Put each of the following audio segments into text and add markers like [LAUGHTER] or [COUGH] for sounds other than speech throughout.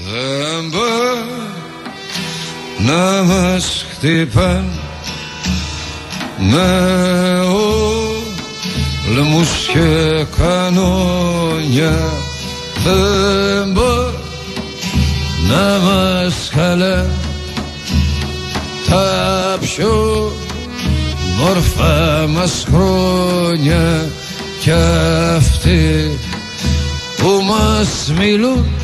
Δεν να μας χτυπάν με όλμους και κανόνια. Δεν να μας χαλά τα πιο μόρφα μας χρόνια. Κι αυτοί που μας μιλούν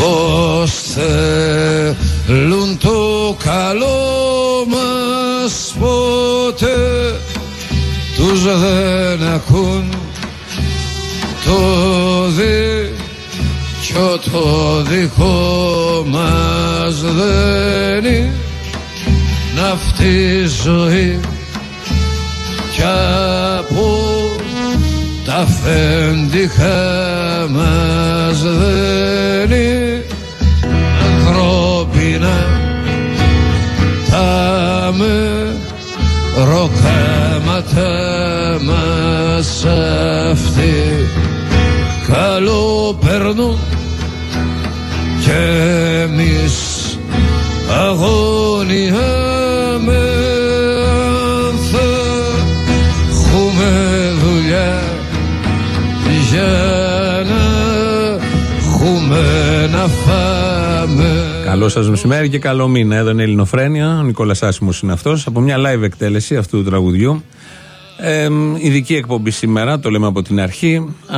πως θέλουν το καλό μας ποτέ τους δεν ακούν το δίκιο το δικό μας δεν είναι. Αυτή η ζωή κι από τα αφεντικά μας δεν είναι ανθρώπινα. Τα με ροκάματα μας αυτοί καλό περνούν και εμείς αγωνιάμε Καλό σας μεσημέρι και καλό μήνα. Εδώ είναι η Ελληνοφρένια. Ο Νικόλας Άσιμος είναι αυτός. Από μια live εκτέλεση αυτού του τραγουδιού. Ε, ειδική εκπομπή σήμερα, το λέμε από την αρχή, ε,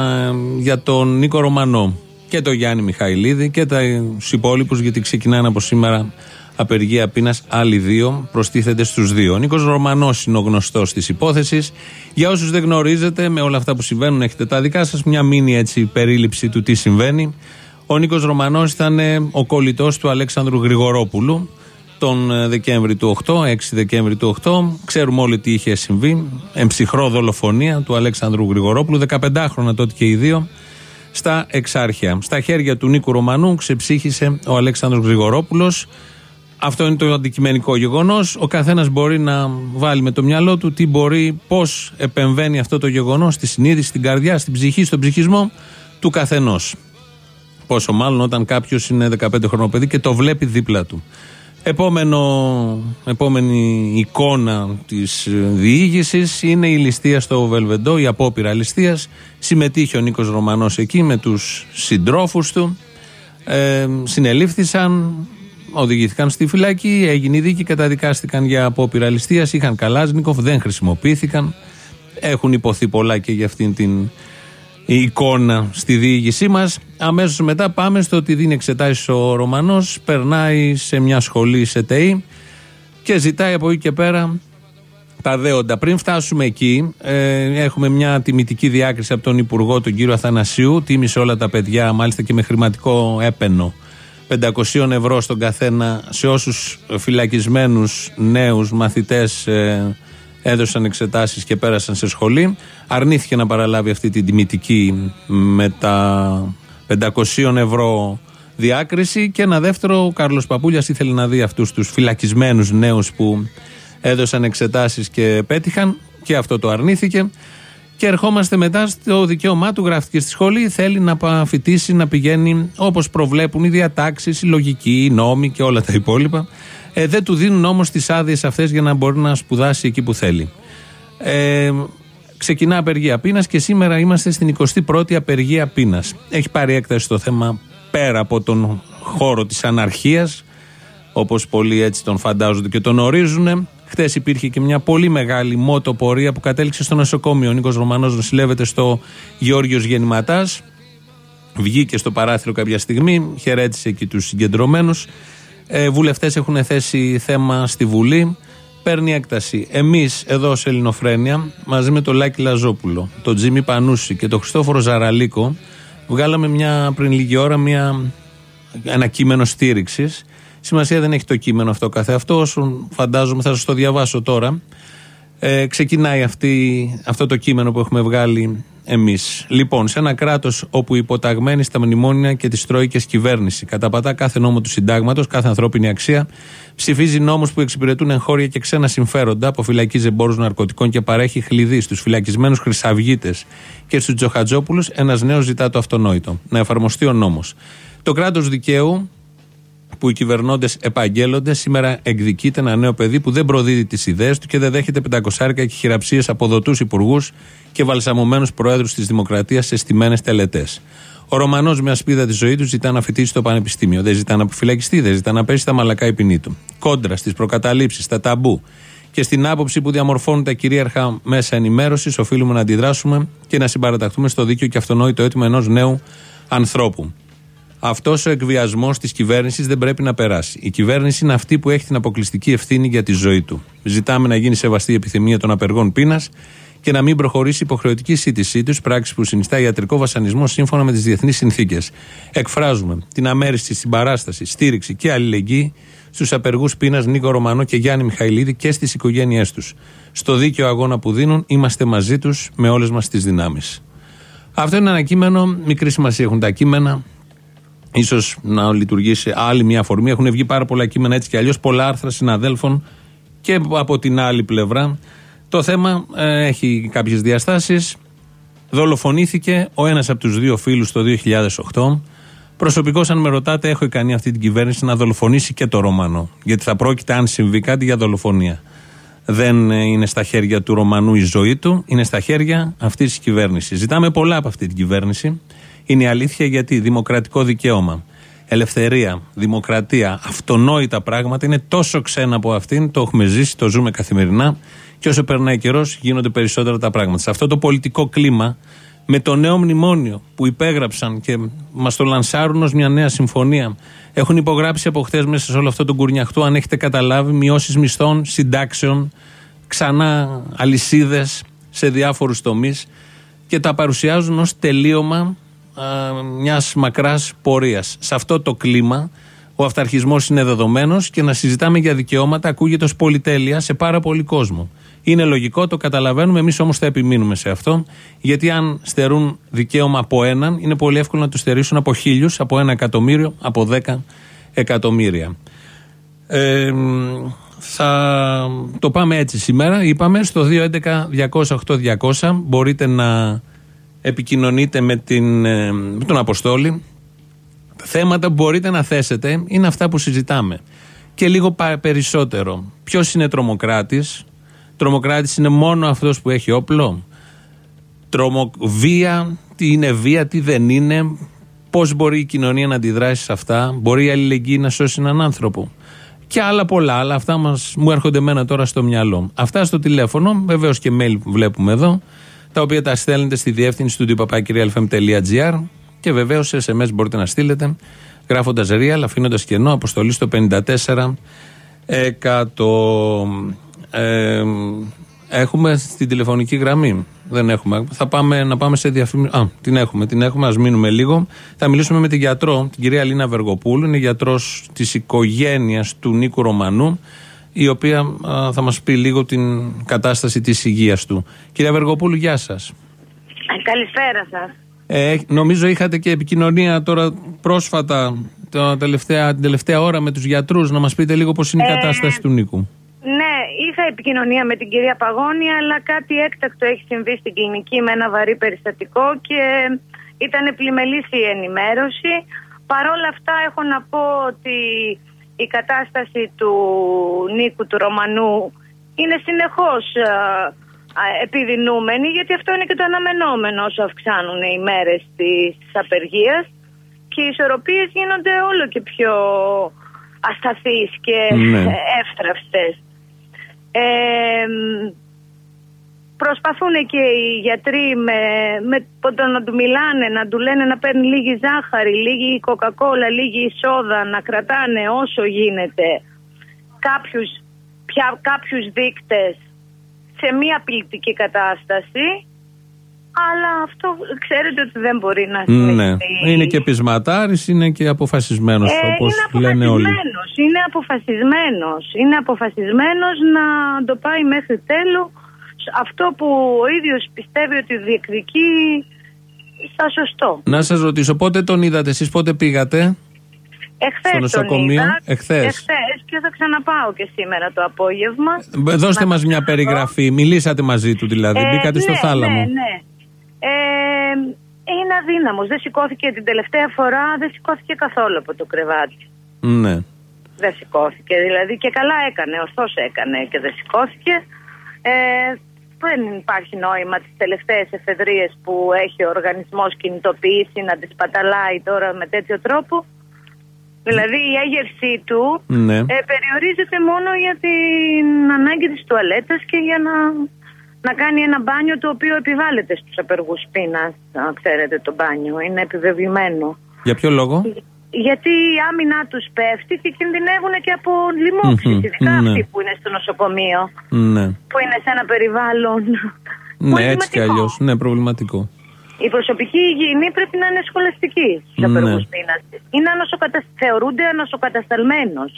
για τον Νίκο Ρωμανό και τον Γιάννη Μιχαηλίδη και του υπόλοιπους, γιατί ξεκινάνε από σήμερα απεργία πείνας. Άλλοι δύο προστίθενται στους δύο. Ο Νίκος Ρωμανός είναι ο γνωστός της υπόθεσης. Για όσους δεν γνωρίζετε, με όλα αυτά που συμβαίνουν, έχετε τα δικά σας μια μήνυ έτσι περίληψη του τι συμβαίνει. Ο Νίκος Ρωμανός ήταν ο κολλητός του Αλέξανδρου Γρηγορόπουλου τον ε, Δεκέμβρη του 8, 6 Δεκέμβρη του 8. Ξέρουμε όλοι τι είχε συμβεί. Εμψυχρό δολοφονία του Αλέξανδρου Γρηγορόπουλου, 15 χρόνια τότε και οι δύο, στα Εξάρχεια. Στα χέρια του Νίκου Ρωμανού ξεψύχησε ο Αλέξανδρος Γρηγορόπουλος. Αυτό είναι το αντικειμενικό γεγονός. Ο καθένας μπορεί να βάλει με το μυαλό του τι μπορεί, πώς επεμβαίνει αυτό το γεγονός στη συνείδηση, στην καρδιά, στην ψυχή, στον ψυχισμό του καθενός. Πόσο μάλλον όταν κάποιος είναι 15 χρονών παιδί και το βλέπει δίπλα του. Επόμενο, επόμενη εικόνα της διήγησης είναι η ληστεία στο Βελβεντό, η απόπειρα ληστείας. Συμμετείχε ο Νίκος Ρωμανός εκεί με τους συντρόφους του. Ε, συνελήφθησαν, οδηγήθηκαν στη φυλακή, έγινε η δίκη, καταδικάστηκαν για απόπειρα ληστείας. Είχαν Καλάζνικοφ, δεν χρησιμοποιήθηκαν. Έχουν υποθεί πολλά και για αυτήν την η εικόνα στη διήγησή μας. Αμέσως μετά πάμε στο ότι δίνει εξετάσει ο Ρωμανός, περνάει σε μια σχολή σε ΤΕΗ και ζητάει από εκεί και πέρα τα δέοντα. Πριν φτάσουμε εκεί, ε, έχουμε μια τιμητική διάκριση από τον Υπουργό, τον κύριο Αθανασίου. Τίμησε όλα τα παιδιά, μάλιστα και με χρηματικό έπαινο. 500 ευρώ στον καθένα σε όσους φυλακισμένους νέους μαθητές ε, έδωσαν εξετάσεις και πέρασαν σε σχολή. Αρνήθηκε να παραλάβει αυτή την τιμητική με τα 500 ευρώ διάκριση και ένα δεύτερο, ο Κάρλος Παπούλιας ήθελε να δει αυτούς τους φυλακισμένους νέους που έδωσαν εξετάσεις και πέτυχαν και αυτό το αρνήθηκε. Και ερχόμαστε μετά στο δικαίωμά του, γράφτηκε στη σχολή. Θέλει να φοιτήσει, να πηγαίνει όπως προβλέπουν οι διατάξεις, η λογική, οι νόμοι και όλα τα υπόλοιπα. Ε, δεν του δίνουν όμως τις άδειες αυτές για να μπορεί να σπουδάσει εκεί που θέλει. Ε, ξεκινά απεργία πείνας και σήμερα είμαστε στην 21η απεργία πείνας. Έχει πάρει έκταση το θέμα πέρα από τον χώρο της αναρχίας, όπως πολλοί έτσι τον φαντάζονται και τον ορίζουν. Χθες υπήρχε και μια πολύ μεγάλη μότο πορεία που κατέληξε στο νοσοκομείο. Ο Νίκος Ρωμανός νοσηλεύεται στο Γεώργιος Γεννηματάς. Βγήκε στο παράθυρο κάποια στιγμή, χαιρέτησε εκεί τους συγκεντρωμένους. Ε, Βουλευτές έχουν θέσει θέμα στη Βουλή. Παίρνει έκταση. Εμείς εδώ σε Ελληνοφρένια, μαζί με τον Λάκη Λαζόπουλο, τον Τζίμι Πανούση και τον Χριστόφορο Ζαραλίκο, βγάλαμε μια, πριν λίγη ώρα μια, ένα κείμενο στήριξης. Σημασία δεν έχει το κείμενο αυτό καθεαυτό, όσο φαντάζομαι θα σας το διαβάσω τώρα. Ε, ξεκινάει αυτή, αυτό το κείμενο που έχουμε βγάλει εμείς. Λοιπόν, σε ένα κράτος όπου υποταγμένη στα μνημόνια και τις τρόικες κυβέρνηση καταπατά κάθε νόμο του συντάγματος, κάθε ανθρώπινη αξία, ψηφίζει νόμους που εξυπηρετούν εγχώρια και ξένα συμφέροντα, αποφυλακίζει εμπόρους ναρκωτικών και παρέχει χλειδί στους φυλακισμένους χρυσαυγίτες και στους Τζοχατζόπουλους, ένας νέος ζητά το αυτονόητο. Να εφαρμοστεί ο νόμος. Το κράτος δικαίου που οι κυβερνώντες επαγγέλλονται, σήμερα εκδικείται ένα νέο παιδί που δεν προδίδει τις ιδέες του και δεν δέχεται πεντακοσάρικα και χειραψίες από δοτούς υπουργούς και βαλσαμωμένους προέδρους της Δημοκρατίας σε στιμένες τελετές. Ο Ρωμανός με ασπίδα της ζωή του ζητά να φοιτήσει στο πανεπιστήμιο. Δεν ζητά να αποφυλακιστεί, δεν ζητά να πέσει στα μαλακά η ποινή του. Κόντρα στις προκαταλήψεις, στα ταμπού και στην άποψη που διαμορφώνουν τα κυρίαρχα μέσα ενημέρωσης, οφείλουμε να αντιδράσουμε και να συμπαραταχθούμε στο δίκαιο και αυτονόητο αίτημα ενός νέου ανθρώπου. Αυτός ο εκβιασμός της κυβέρνησης δεν πρέπει να περάσει. Η κυβέρνηση είναι αυτή που έχει την αποκλειστική ευθύνη για τη ζωή του. Ζητάμε να γίνει σεβαστή η επιθυμία των απεργών πείνας και να μην προχωρήσει υποχρεωτική σύντησή τους, πράξη που συνιστά ιατρικό βασανισμό σύμφωνα με τις διεθνείς συνθήκες. Εκφράζουμε την αμέριστη συμπαράσταση, στήριξη και αλληλεγγύη στους απεργούς πείνας Νίκο Ρωμανό και Γιάννη Μιχαηλίδη και στις οικογένειές τους. Στο δίκαιο αγώνα που δίνουν, είμαστε μαζί τους με όλες μας τις δυνάμεις. Αυτό είναι ένα κείμενο, μικρή σημασία έχουν τα κείμενα ίσως να λειτουργήσει άλλη μια αφορμή. Έχουν βγει πάρα πολλά κείμενα έτσι και αλλιώς, πολλά άρθρα συναδέλφων και από την άλλη πλευρά. Το θέμα ε, έχει κάποιες διαστάσεις. Δολοφονήθηκε ο ένας από τους δύο φίλους το 2008. Προσωπικώ, αν με ρωτάτε, έχω ικανή αυτή την κυβέρνηση να δολοφονήσει και το Ρωμανό. Γιατί θα πρόκειται, αν συμβεί κάτι, για δολοφονία. Δεν είναι στα χέρια του Ρωμανού η ζωή του, είναι στα χέρια αυτής της κυβέρνησης. Ζητάμε πολλά από αυτή την κυβέρνηση. Είναι η αλήθεια γιατί δημοκρατικό δικαίωμα, ελευθερία, δημοκρατία, αυτονόητα πράγματα είναι τόσο ξένα από αυτήν, το έχουμε ζήσει, το ζούμε καθημερινά και όσο περνάει καιρός γίνονται περισσότερα τα πράγματα. Σε αυτό το πολιτικό κλίμα, με το νέο μνημόνιο που υπέγραψαν και μας το λανσάρουν ως μια νέα συμφωνία, έχουν υπογράψει από χθες μέσα σε όλο αυτό το κουρνιαχτό, αν έχετε καταλάβει, μειώσεις μισθών, συντάξεων, ξανά αλυσίδες σε διάφορους τομείς και τα παρουσιάζουν ως τελείωμα μιας μακράς πορείας. Σε αυτό το κλίμα, ο αυταρχισμός είναι δεδομένος και να συζητάμε για δικαιώματα ακούγεται ως πολυτέλεια σε πάρα πολύ κόσμο. Είναι λογικό, το καταλαβαίνουμε, εμείς όμως θα επιμείνουμε σε αυτό, γιατί αν στερούν δικαίωμα από έναν, είναι πολύ εύκολο να το στερήσουν από χίλιους, από ένα εκατομμύριο, από δέκα εκατομμύρια. Ε, θα το πάμε έτσι σήμερα. Είπαμε στο 211-208-200 μπορείτε να επικοινωνείτε με, την, ε, με τον Αποστόλη. Θέματα που μπορείτε να θέσετε είναι αυτά που συζητάμε. Και λίγο περισσότερο. Ποιος είναι τρομοκράτης, Τρομοκράτης είναι μόνο αυτός που έχει όπλο; Τρομο... Βία, τι είναι βία, τι δεν είναι; Πώς μπορεί η κοινωνία να αντιδράσει σε αυτά; Μπορεί η αλληλεγγύη να σώσει έναν άνθρωπο; Και άλλα πολλά. Αλλά αυτά μας, μου έρχονται μένα τώρα στο μυαλό. Αυτά στο τηλέφωνο. Βεβαίως και mail που βλέπουμε εδώ τα οποία τα στέλνετε στη διεύθυνση του τυπαπάκυριαλfm.gr και βεβαίως σε SMS μπορείτε να στείλετε γράφοντας real, αφήνοντας κενό, αποστολή στο 54 Ε, έχουμε στην τηλεφωνική γραμμή. Δεν έχουμε. Θα πάμε να πάμε σε διαφήμιση. Α, την έχουμε, την έχουμε. Α μείνουμε λίγο. Θα μιλήσουμε με την γιατρό, την κυρία Λίνα Βεργοπούλου. Είναι γιατρός της οικογένειας του Νίκου Ρωμανού η οποία θα μας πει λίγο την κατάσταση της υγείας του. Κυρία Βεργοπούλου, γεια σας. Καλησπέρα σας. Ε, νομίζω είχατε και επικοινωνία τώρα πρόσφατα, το τελευταία, την τελευταία ώρα με τους γιατρούς, να μας πείτε λίγο πώς είναι η ε, κατάσταση του Νίκου. Ναι, είχα επικοινωνία με την κυρία Παγώνη, αλλά κάτι έκτακτο έχει συμβεί στην κλινική με ένα βαρύ περιστατικό και ήταν πλημελής η ενημέρωση. Παρ' όλα αυτά έχω να πω ότι η κατάσταση του Νίκου του Ρωμανού είναι συνεχώς επιδεινούμενη γιατί αυτό είναι και το αναμενόμενο όσο αυξάνουν οι μέρες της απεργίας και οι ισορροπίες γίνονται όλο και πιο ασταθείς και ναι. εύθραυστες. Ε, προσπαθούν και οι γιατροί με, με το να του μιλάνε, να του λένε να παίρνει λίγη ζάχαρη, λίγη κοκακόλα, λίγη σόδα, να κρατάνε όσο γίνεται κάποιους, πια, κάποιους δείκτες σε μια απειλητική κατάσταση αλλά αυτό ξέρετε ότι δεν μπορεί να συμβεί. Ναι. Είναι και πεισματάρης, είναι και αποφασισμένος ε, όπως λένε όλοι. Είναι αποφασισμένος. Είναι αποφασισμένος να το πάει μέχρι τέλους αυτό που ο ίδιος πιστεύει ότι διεκδικεί στα σωστό. Να σας ρωτήσω, πότε τον είδατε εσείς, πότε πήγατε; Εχθές στο νοσοκομείο, εχθές. εχθές. και θα ξαναπάω και σήμερα το απόγευμα. Ε, δώστε μας μια περιγραφή, μιλήσατε μαζί του δηλαδή, ε, μπήκατε στο ναι, θάλαμο. Ναι, ναι. Ε, είναι αδύναμος. Δεν σηκώθηκε την τελευταία φορά, δεν σηκώθηκε καθόλου από το κρεβάτι. Ναι. Δεν σηκώθηκε δηλαδή και καλά έκανε, ωστόσο έκανε και δεν σηκώθηκε. Ε, δεν υπάρχει νόημα τις τελευταίες εφεδρίες που έχει ο οργανισμός κινητοποιήσει να τις παταλάει τώρα με τέτοιο τρόπο. Δηλαδή η έγερσή του Ναι. ε, περιορίζεται μόνο για την ανάγκη της τουαλέτας και για να, να κάνει ένα μπάνιο το οποίο επιβάλλεται στους απεργούς πείνας, αν ξέρετε το μπάνιο, είναι επιβεβλημένο. Για ποιο λόγο; Γιατί η άμυνά τους πέφτει και κινδυνεύουν και από λοιμώξεις, Μμμ, ειδικά ναι. αυτοί που είναι στο νοσοκομείο, Ναι. που είναι σε ένα περιβάλλον Ναι, έτσι κι προβληματικό. αλλιώς. Ναι, προβληματικό. Η προσωπική υγιεινή πρέπει να είναι σχολαστική στους Ναι. απεργούς πείνας. Είναι ανοσοκατα... Θεωρούνται ανοσοκατασταλμένος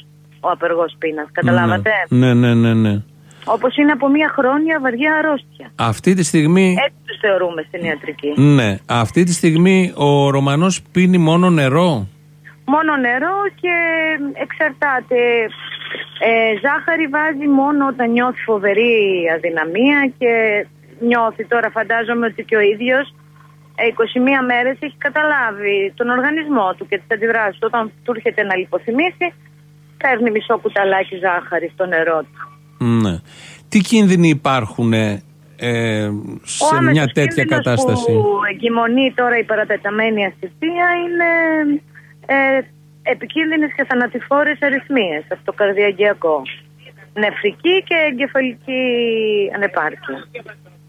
ο απεργός πείνας, καταλάβατε; Ναι, ναι, ναι, ναι. Όπως είναι από μια χρόνια βαριά αρρώστια. Αυτή τη στιγμή. Έτσι τους θεωρούμε στην ιατρική. Ναι. Αυτή τη στιγμή ο Ρωμανός πίνει μόνο νερό; Μόνο νερό και εξαρτάται. Ε, ζάχαρη βάζει μόνο όταν νιώθει φοβερή αδυναμία και νιώθει τώρα φαντάζομαι ότι και ο ίδιος ε, 21 μέρες έχει καταλάβει τον οργανισμό του και τις αντιδράσεις του. Όταν του έρχεται να λιποθυμήσει παίρνει μισό κουταλάκι ζάχαρη στο νερό του. Ναι. Τι κίνδυνοι υπάρχουν ε, σε Ο άμεσος μια τέτοια κίνδυνος κατάσταση; που εγκυμονεί τώρα η παρατεταμένη ασθησία είναι ε, επικίνδυνες και θανατηφόρες αριθμίες από το καρδιαγγειακό. Νεφρική και εγκεφαλική ανεπάρκεια.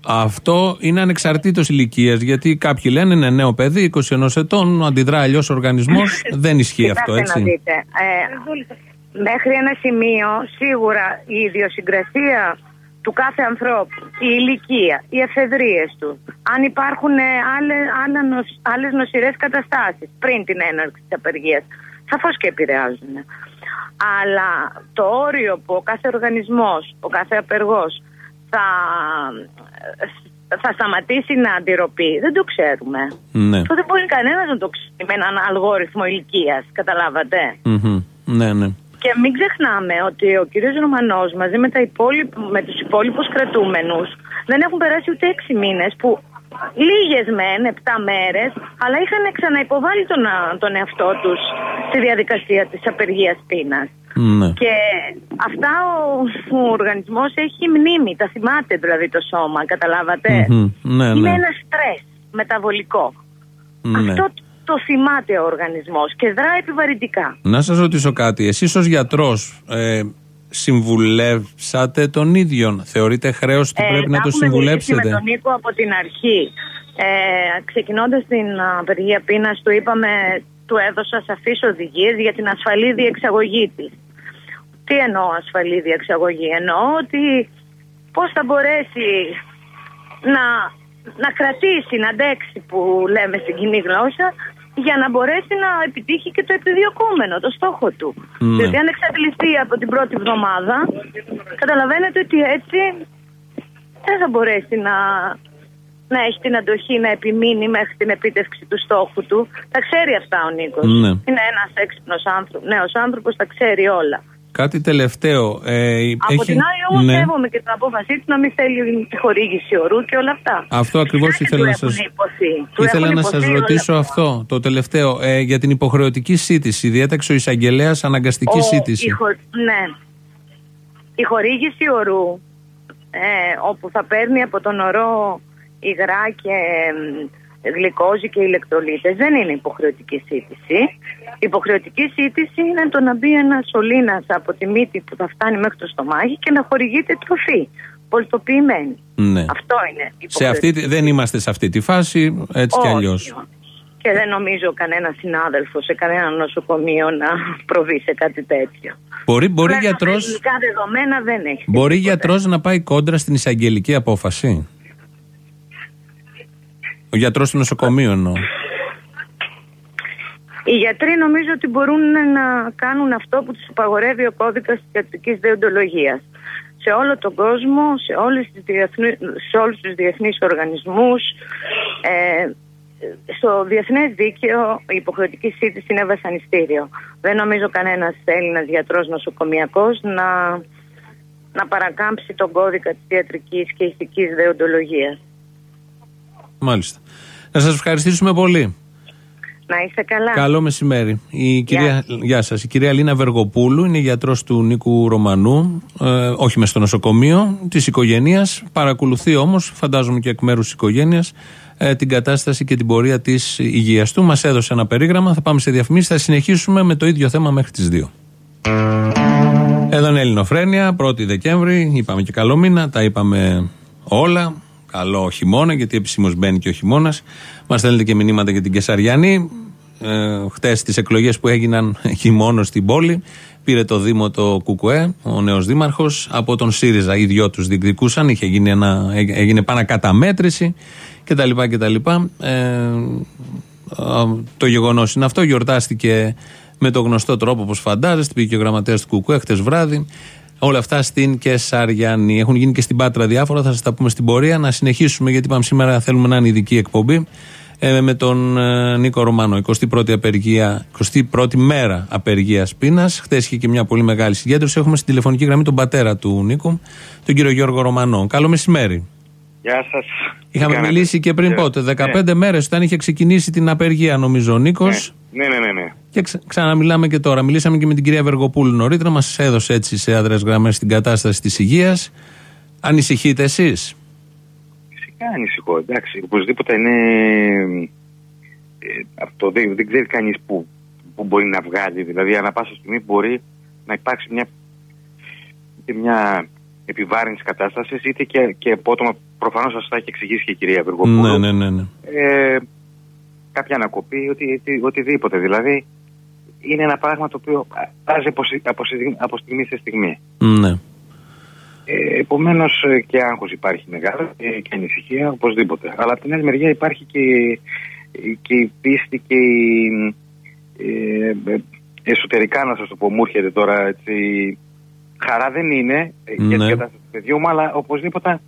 Αυτό είναι ανεξαρτήτως ηλικίας, γιατί κάποιοι λένε είναι νέο παιδί, 21 ετών, αντιδρά αλλιώς ο οργανισμός. Δεν ισχύει αυτό, Κοιτάξτε να έτσι. δείτε. Ε, μέχρι ένα σημείο σίγουρα η ιδιοσυγκρασία του κάθε ανθρώπου, η ηλικία, οι εφεδρίες του, αν υπάρχουν ε, άλλες, άλλα νοσ- άλλες νοσηρές καταστάσεις πριν την έναρξη της απεργίας, σαφώς και επηρεάζουν. Αλλά το όριο που ο κάθε οργανισμός, ο κάθε απεργός θα, θα σταματήσει να αντιρροπεί, δεν το ξέρουμε. Ναι. Αυτό δεν μπορεί κανένας να το ξέρει με έναν αλγόριθμο ηλικίας. Καταλάβατε. Μμμ. Ναι, ναι. Και μην ξεχνάμε ότι ο κύριος Ρωμανός μαζί με, τα υπόλοιπα, με τους υπόλοιπους κρατούμενους δεν έχουν περάσει ούτε έξι μήνες που λίγες μεν, επτά μέρες, αλλά είχαν ξαναυποβάλει τον, α, τον εαυτό τους στη διαδικασία της απεργίας πείνας. ναι. Και αυτά ο, ο οργανισμός έχει μνήμη, τα θυμάται δηλαδή το σώμα, καταλάβατε; Μμμ. Ναι, Είναι ναι. ένα στρες μεταβολικό. ναι. Αυτό το θυμάται ο οργανισμός και δρά επιβαρυντικά. Να σας ρωτήσω κάτι. Εσείς ως γιατρός ε, συμβουλεύσατε τον ίδιο. Θεωρείτε χρέος ότι πρέπει να τα το έχουμε μιλήσει συμβουλέψετε. Με τον Νίκο από την αρχή. Ε, ξεκινώντας την α, απεργία πείνας του είπαμε, του έδωσα σαφείς οδηγίες για την ασφαλή διεξαγωγή της. Τι εννοώ ασφαλή διεξαγωγή; Εννοώ ότι πώς θα μπορέσει να, να κρατήσει, να αντέξει που λέμε στην κοινή γλώσσα για να μπορέσει να επιτύχει και το επιδιωκόμενο, το στόχο του. Ναι. Διότι αν εξαντληστεί από την πρώτη εβδομάδα, καταλαβαίνετε ότι έτσι δεν θα μπορέσει να, να έχει την αντοχή να επιμείνει μέχρι την επίτευξη του στόχου του. Τα ξέρει αυτά ο Νίκος. Ναι. Είναι ένας έξυπνος άνθρωπο, νέος άνθρωπος, τα ξέρει όλα. Κάτι τελευταίο. Ε, Από έχει- την άλλη όμως ναι. σέβομαι και την απόφασή του να μην θέλει τη χορήγηση ορού και όλα αυτά. Αυτό ακριβώς Κάτι ήθελα του να έχουν σας- υποθεί. Του Ήθελα έχουν να σας υποθεί όλα ρωτήσω αυτά. αυτό, το τελευταίο. Ε, για την υποχρεωτική σύντηση. Διέταξε ο εισαγγελέας αναγκαστική Ο- σύντηση. η χο- Ναι. Η χορήγηση ορού, ε, όπου θα παίρνει από τον ορό υγρά και μ, γλυκόζη και ηλεκτρολίτες, δεν είναι υποχρεωτική σύντηση. Υποχρεωτική σύντηση είναι το να μπει ένας σωλήνας από τη μύτη που θα φτάνει μέχρι το στομάχι και να χορηγείται τροφή, πολτοποιημένη. Ναι. Αυτό είναι Σε αυτή, τη- δεν είμαστε σε αυτή τη φάση, έτσι κι Όχι. αλλιώς. Και δεν νομίζω κανένας συνάδελφος σε κανένα νοσοκομείο να προβεί σε κάτι τέτοιο. Μπορεί, μπορεί Βέβαια, γιατρό με ελληνικά δεδομένα δεν έχει. μπορεί τίποτε. γιατρός να πάει κόντρα στην εισαγγελική απόφαση; Ο γιατρός του νοσοκομείου εννοώ. Οι γιατροί νομίζω ότι μπορούν να κάνουν αυτό που τους απαγορεύει ο κώδικας της ιατρικής δεοντολογίας. Σε όλο τον κόσμο, σε, όλες τις διεθνεί- σε όλους τους διεθνείς οργανισμούς, ε, στο διεθνές δίκαιο η υποχρεωτική σύντηση είναι βασανιστήριο. Δεν νομίζω κανένας Έλληνας γιατρός νοσοκομιακός να, να παρακάμψει τον κώδικα της ιατρικής και ηθικής δεοντολογίας. Μάλιστα. Να σας ευχαριστήσουμε πολύ. Να είστε καλά. Καλό μεσημέρι. Η κυρία, γεια σας. Η κυρία Λίνα Βεργοπούλου είναι γιατρός του Νίκου Ρωμανού, ε, όχι μες στο νοσοκομείο, της οικογένειας. Παρακολουθεί όμως, φαντάζομαι και εκ μέρους της οικογένειας, ε, την κατάσταση και την πορεία της υγείας του. Μας έδωσε ένα περίγραμμα, θα πάμε σε διαφημίσεις, θα συνεχίσουμε με το ίδιο θέμα μέχρι τις 2. Εδώ είναι Ελληνοφρένια, 1η Δεκέμβρη, είπαμε και καλό μήνα, τα είπαμε όλα. Καλό χειμώνα, γιατί επισήμως μπαίνει και ο χειμώνας. Μας στέλνετε και μηνύματα για την Κεσαριανή. Ε, Χτες τις εκλογές που έγιναν [LAUGHS] εκεί μόνο στην πόλη, πήρε το Δήμο το Κουκουέ, ο νέος Δήμαρχος, από τον ΣΥΡΙΖΑ. Οι δυο τους διεκδικούσαν, είχε γίνει ένα, έγινε πανακαταμέτρηση κτλ. κτλ. Ε, το γεγονός είναι αυτό. Γιορτάστηκε με το γνωστό τρόπο, όπως φαντάζεστε. Πήγε και ο γραμματέας του Κουκουέ χτες βράδυ. Όλα αυτά στην Κεσαριανή. Έχουν γίνει και στην Πάτρα διάφορα, θα σας τα πούμε στην πορεία. Να συνεχίσουμε, γιατί είπαμε σήμερα θέλουμε να είναι ειδική εκπομπή. Ε, με τον ε, Νίκο Ρωμάνο. 21η, απεργία, 21η μέρα απεργίας πείνας. Χθες είχε και μια πολύ μεγάλη συγκέντρωση. Έχουμε στην τηλεφωνική γραμμή τον πατέρα του Νίκου, τον κύριο Γιώργο Ρωμανό. Καλό μεσημέρι. Γεια σας. Είχαμε μιλήσει και πριν πότε, 15 ναι. μέρες όταν είχε ξεκινήσει την απεργία, νομίζω ο Νίκος. Ναι. ναι, ναι, ναι. Και ξα, ξαναμιλάμε και τώρα. Μιλήσαμε και με την κυρία Βεργοπούλου νωρίτερα, μας έδωσε έτσι σε άδρε γραμμές την κατάσταση της υγείας. Ανησυχείτε εσείς; Φυσικά ανησυχώ. Εντάξει, οπωσδήποτε είναι. Ε, αυτό δεν, δεν ξέρει κανείς που, που μπορεί να βγάλει. Δηλαδή, ανά πάσα στιγμή μπορεί να υπάρξει μια, μια επιβάρυνσης κατάστασης, είτε και, και απότομα. Προφανώς σα τα έχει εξηγήσει και η κυρία Βεργοπούλου. Ναι, ναι, ναι. ναι. Ε, κάποια ανακοπή, οτι, οτιδήποτε. Δηλαδή, είναι ένα πράγμα το οποίο αλλάζει από, από, από στιγμή σε στιγμή. Ναι. Ε, Επομένως ε, και άγχος υπάρχει μεγάλο και, και ανησυχία οπωσδήποτε. Αλλά από την άλλη μεριά υπάρχει και, και η πίστη και η. Ε, εσωτερικά να σας το πω, μου έρχεται τώρα έτσι. Χαρά δεν είναι ε, ναι. για την κατάσταση του παιδιού μου, αλλά οπωσδήποτε.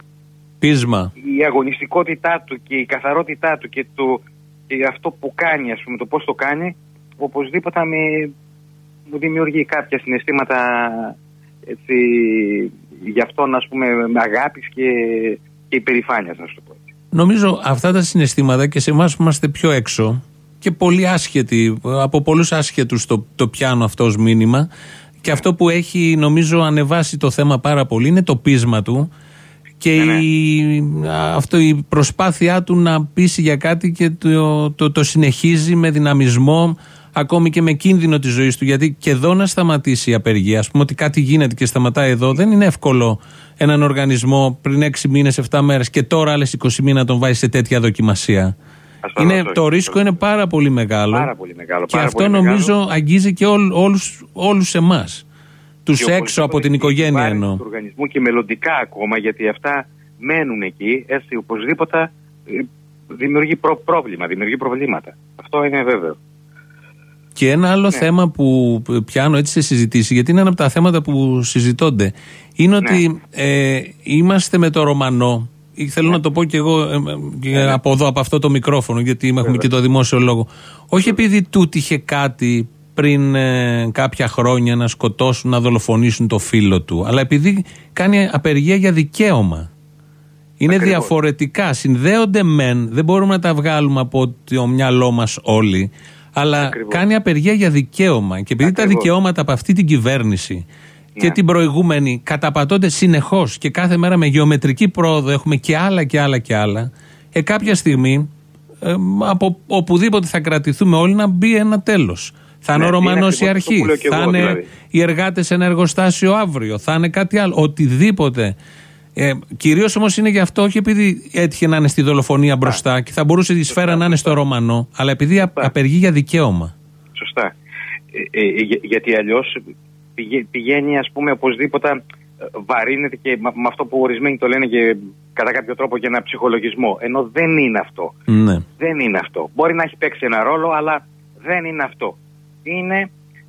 Πείσμα. Η αγωνιστικότητά του και η καθαρότητά του και, το, και αυτό που κάνει, ας πούμε, το πώς το κάνει, οπωσδήποτε με, μου δημιουργεί κάποια συναισθήματα έτσι, γι' αυτόν ας πούμε με αγάπης και, και υπερηφάνειας να σου το πω. Νομίζω αυτά τα συναισθήματα και σε εμάς που είμαστε πιο έξω και πολύ άσχετοι, από πολλούς άσχετους το, το πιάνω αυτό ως μήνυμα και αυτό που έχει νομίζω ανεβάσει το θέμα πάρα πολύ είναι το πείσμα του και ναι, ναι. η, αυτό, η προσπάθειά του να πείσει για κάτι και το, το, το συνεχίζει με δυναμισμό ακόμη και με κίνδυνο της ζωής του. Γιατί και εδώ να σταματήσει η απεργία, ας πούμε ότι κάτι γίνεται και σταματάει εδώ, δεν είναι εύκολο έναν οργανισμό πριν 6 μήνες, 7 μέρες και τώρα άλλες 20 μήνε να τον βάζει σε τέτοια δοκιμασία. Είναι, το ρίσκο είναι πάρα πολύ μεγάλο. Πάρα πολύ μεγάλο και αυτό νομίζω μεγάλο. αγγίζει και ό, όλους, όλους εμάς. Τους έξω από την οικογένεια εννοώ. Του οργανισμού και μελλοντικά ακόμα γιατί αυτά μένουν εκεί έτσι οπωσδήποτε ε, δημιουργεί πρόβλημα, δημιουργεί προβλήματα. Αυτό είναι βέβαιο. Και ένα άλλο ναι. θέμα που πιάνω έτσι σε συζητήσεις, γιατί είναι ένα από τα θέματα που συζητώνται, είναι ναι. ότι ε, είμαστε με το Ρωμανό. Θέλω ναι. να το πω και εγώ ε, ε, από εδώ, από αυτό το μικρόφωνο, γιατί έχουμε και το δημόσιο λόγο. Όχι επειδή τούτοι είχε κάτι πριν κάποια χρόνια να σκοτώσουν, να δολοφονήσουν το φίλο του, αλλά επειδή κάνει απεργία για δικαίωμα. Είναι διαφορετικά, συνδέονται μεν, δεν μπορούμε να τα βγάλουμε από το μυαλό μας όλοι, αλλά κάνει απεργία για δικαίωμα. Και επειδή τα δικαιώματα από αυτή την κυβέρνηση και ναι. την προηγούμενη καταπατώνται συνεχώς και κάθε μέρα με γεωμετρική πρόοδο έχουμε και άλλα και άλλα και άλλα, ε, κάποια στιγμή ε, από οπουδήποτε θα κρατηθούμε όλοι να μπει ένα τέλος. Θα είναι ναι, ο Ρωμανός η αρχή, θα είναι δηλαδή. οι εργάτες σε ένα εργοστάσιο αύριο, θα είναι κάτι άλλο. Οτιδήποτε ε, Κυρίως όμως είναι γι' αυτό, όχι επειδή έτυχε να είναι στη δολοφονία μπροστά και θα μπορούσε η σφαίρα να είναι στο Ρωμανό, αλλά επειδή απεργεί για δικαίωμα. Σωστά. Ε, ε, γιατί αλλιώς πηγαίνει, ας πούμε, οπωσδήποτε ε, βαρύνεται και με αυτό που ορισμένοι το λένε και κατά κάποιο τρόπο για ένα ψυχολογισμό. Ενώ δεν είναι αυτό. Ναι. Δεν είναι αυτό. Μπορεί να έχει παίξει ένα ρόλο, αλλά δεν είναι αυτό. Είναι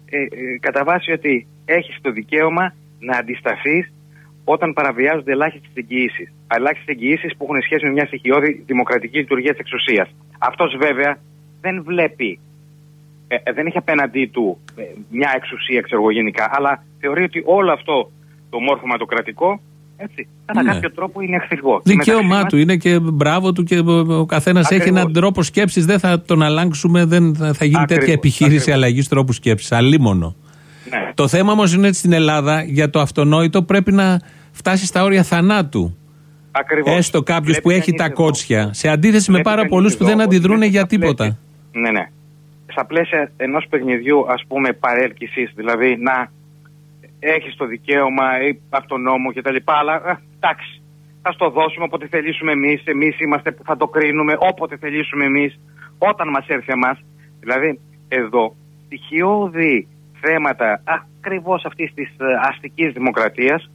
ε, ε, κατά βάση ότι έχεις το δικαίωμα να αντισταθείς όταν παραβιάζονται ελάχιστες εγγυήσεις. Ελάχιστες εγγυήσεις που έχουν σχέση με μια στοιχειώδη δημοκρατική λειτουργία της εξουσίας. Αυτός βέβαια δεν βλέπει, ε, ε, δεν έχει απέναντί του ε, μια εξουσία, ξέρω γενικά, αλλά θεωρεί ότι όλο αυτό το μόρφωμα το κρατικό Έτσι. Κατά Ναι. κάποιο τρόπο είναι εχθρικό. Και μεταξύ Δικαίωμά μας- του είναι και μπράβο του και ο καθένας έχει Ακριβώς. έναν τρόπο σκέψης. Δεν θα τον αλλάξουμε, δεν θα θα γίνει τέτοια Ακριβώς, επιχείρηση ακριβώς. αλλαγής τρόπου σκέψης. Αλίμονο. Ναι. Το θέμα όμως είναι ότι στην Ελλάδα για το αυτονόητο πρέπει να φτάσει στα όρια θανάτου. Ακριβώς. Έστω κάποιος Βλέπει που έχει κανείς τα εδώ- κότσια. Σε αντίθεση με βλέπει πάρα κανείς πολλούς που εδώ δεν ότι αντιδρούν μέσα για στα πλαίσια- τίποτα. Ναι, ναι. Στα πλαίσια ενός παιχνιδιού, ας πούμε, παρέλκυσης, δηλαδή να έχεις το δικαίωμα ή από τον νόμο κτλ. Αλλά α, εντάξει, θα στο δώσουμε όποτε θελήσουμε εμείς. Εμείς είμαστε που θα το κρίνουμε όποτε θελήσουμε εμείς, όταν μας έρθει εμάς. Δηλαδή, εδώ στοιχειώδη θέματα ακριβώς αυτής της αστικής δημοκρατίας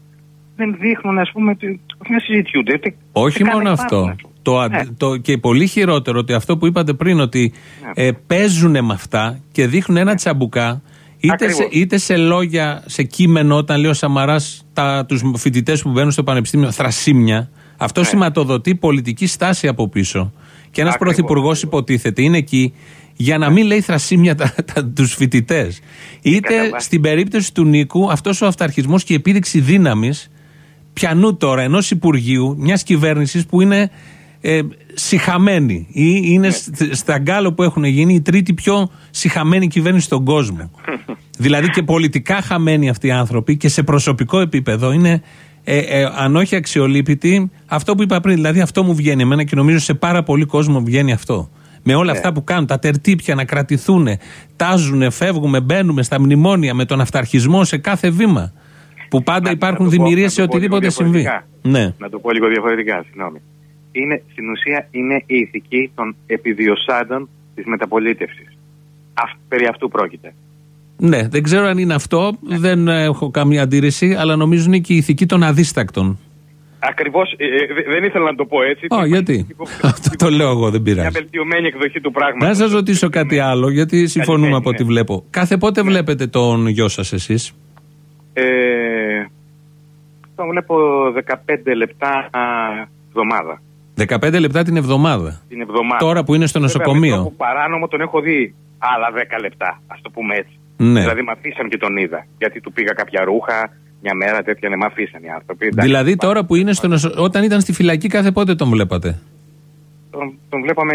δεν δείχνουν, ας πούμε, ότι όχι να συζητιούνται. ούτε- Όχι ούτε καν μόνο υπάρχουν, αυτό. ας πούμε. Το, αντι- Ναι. το, και πολύ χειρότερο ότι αυτό που είπατε πριν, ότι Ναι. ε, παίζουν με αυτά και δείχνουν ένα τσαμπουκά, είτε σε, Ακριβώς. είτε σε λόγια, σε κείμενο, όταν λέει ο Σαμαράς τους φοιτητές που μπαίνουν στο πανεπιστήμιο, θρασίμια. Αυτό Ναι. σηματοδοτεί πολιτική στάση από πίσω. Και ένας Ακριβώς, πρωθυπουργός ακριβώς. υποτίθεται είναι εκεί για να μην λέει θρασίμια τα, τα, τους φοιτητές. Είτε κατά βάση. στην περίπτωση του Νίκου, αυτός ο αυταρχισμός και η επίδειξη δύναμης πιανού τώρα ενός Υπουργείου, μιας κυβέρνησης που είναι ε, συχαμένη ή είναι σ- στα γκάλο που έχουν γίνει η τρίτη πιο συχαμένη κυβέρνηση στον κόσμο. [LAUGHS] δηλαδή και πολιτικά χαμένοι αυτοί οι άνθρωποι και σε προσωπικό επίπεδο είναι ε, ε, αν όχι αξιολύπητοι αυτό που είπα πριν. Δηλαδή αυτό μου βγαίνει εμένα και νομίζω σε πάρα πολύ κόσμο βγαίνει αυτό. Με όλα αυτά που κάνουν, τα τερτύπια να κρατηθούν, τάζουν, φεύγουμε, μπαίνουμε στα μνημόνια με τον αυταρχισμό σε κάθε βήμα. Που πάντα Να- υπάρχουν να το πω- δημιουργίες να σε το πω λίγο οτιδήποτε συμβεί. διαφορετικά. Ναι. Να το πω λίγο διαφορετικά, συγγνώμη. Είναι, στην ουσία είναι η ηθική των επιδιωσάντων της μεταπολίτευσης. Αυ, περί αυτού πρόκειται. ναι, δεν ξέρω αν είναι αυτό, δεν έχω καμία αντίρρηση, αλλά νομίζω είναι και η ηθική των αδίστακτων. Ακριβώς, ε, ε, δε- δεν ήθελα να το πω έτσι. Α, γιατί; [LAUGHS] Αυτό το λέω εγώ, δεν Μια πειράζει. βελτιωμένη εκδοχή του πράγματος. Να σας ρωτήσω κάτι άλλο, γιατί συμφωνούμε Καλημέρα, από ό,τι ναι. βλέπω. Κάθε πότε βλέπετε τον γιο σας εσείς, Ε, το βλέπω 15 λεπτά α, εβδομάδα. 15 λεπτά την εβδομάδα. Την εβδομάδα. Τώρα που είναι στο Βέβαια, με νοσοκομείο. τρόπο παράνομο τον έχω δει άλλα 10 λεπτά, ας το πούμε έτσι. Ναι. Δηλαδή με αφήσαν και τον είδα. Γιατί του πήγα κάποια ρούχα, μια μέρα τέτοια, ναι, με αφήσαν οι άνθρωποι. Εντάξει, Δηλαδή πάμε. τώρα που είναι στο νοσο... όταν ήταν στη φυλακή, κάθε πότε τον βλέπατε; Τον, τον βλέπαμε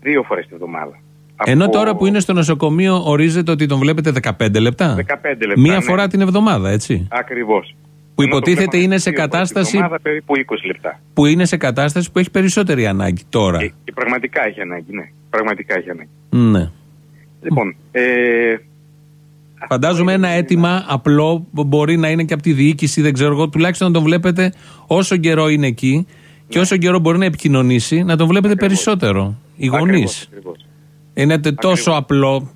δύο φορές την εβδομάδα. Ενώ Από τώρα που είναι στο νοσοκομείο, ορίζεται ότι τον βλέπετε 15 λεπτά. 15 λεπτά. Μία ναι. φορά την εβδομάδα, έτσι. Ακριβώς. Που υποτίθεται είναι σε κατάσταση- περίπου 20 λεπτά. Που είναι σε κατάσταση που έχει περισσότερη ανάγκη τώρα. Και, και πραγματικά έχει ανάγκη, ναι. Πραγματικά έχει ανάγκη. Ναι. Λοιπόν, ε, Φαντάζομαι ένα αίτημα απλό που μπορεί να είναι και από τη διοίκηση, δεν ξέρω εγώ, τουλάχιστον να τον βλέπετε όσο καιρό είναι εκεί και όσο καιρό μπορεί να επικοινωνήσει, να τον βλέπετε Ακριβώς. περισσότερο. Οι γονείς. ακριβώς, ακριβώς. Είναι τε- τόσο απλό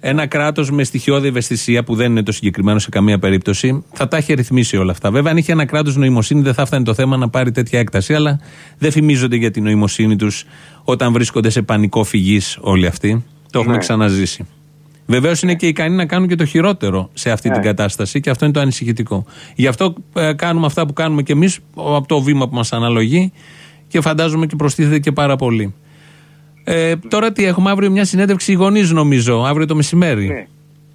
ένα κράτος με στοιχειώδη ευαισθησία, που δεν είναι το συγκεκριμένο σε καμία περίπτωση, θα τα έχει ρυθμίσει όλα αυτά. Βέβαια, αν είχε ένα κράτος νοημοσύνη, δεν θα φτάνει το θέμα να πάρει τέτοια έκταση, αλλά δεν φημίζονται για την νοημοσύνη τους όταν βρίσκονται σε πανικό φυγής όλοι αυτοί. Το έχουμε Ναι. ξαναζήσει. Βεβαίως είναι και ικανοί να κάνουν και το χειρότερο σε αυτή Ναι. την κατάσταση και αυτό είναι το ανησυχητικό. Γι' αυτό ε, κάνουμε αυτά που κάνουμε κι εμείς από το βήμα που μας αναλογεί και φαντάζομαι και προστίθεται και πάρα πολύ. Ε, τώρα τι έχουμε, αύριο μια συνέντευξη γονείς νομίζω, αύριο το μεσημέρι. Ναι.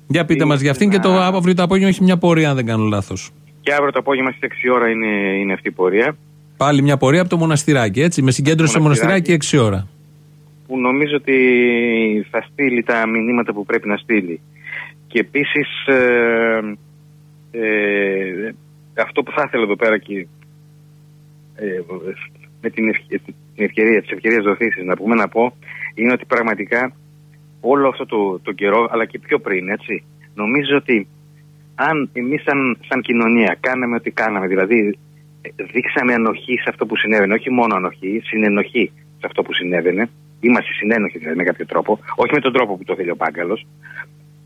Για πείτε Είναι μας για αυτήν και το ένα- αύριο το απόγευμα έχει μια πορεία, αν δεν κάνω λάθος. Και αύριο το απόγευμα στις 6 ώρα είναι, είναι αυτή η πορεία. Πάλι μια πορεία από το μοναστηράκι, έτσι, με συγκέντρωση στο μοναστηράκι Μοναστηράκι. 6 ώρα. Που νομίζω ότι θα στείλει τα μηνύματα που πρέπει να στείλει. Και επίσης ε, αυτό που θα ήθελα εδώ πέρα και ε, με την, ευκαι- την ευκαιρία τη ευκαιρία δοθήσεις να πούμε να πω είναι ότι πραγματικά όλο αυτό το, το καιρό αλλά και πιο πριν έτσι νομίζω ότι αν εμείς σαν, σαν κοινωνία κάναμε ό,τι κάναμε δηλαδή ε, δείξαμε ανοχή σε αυτό που συνέβαινε όχι μόνο ανοχή, συνενοχή σε αυτό που συνέβαινε είμαστε συνένοχοι δηλαδή με κάποιο τρόπο όχι με τον τρόπο που το θέλει ο Πάγκαλος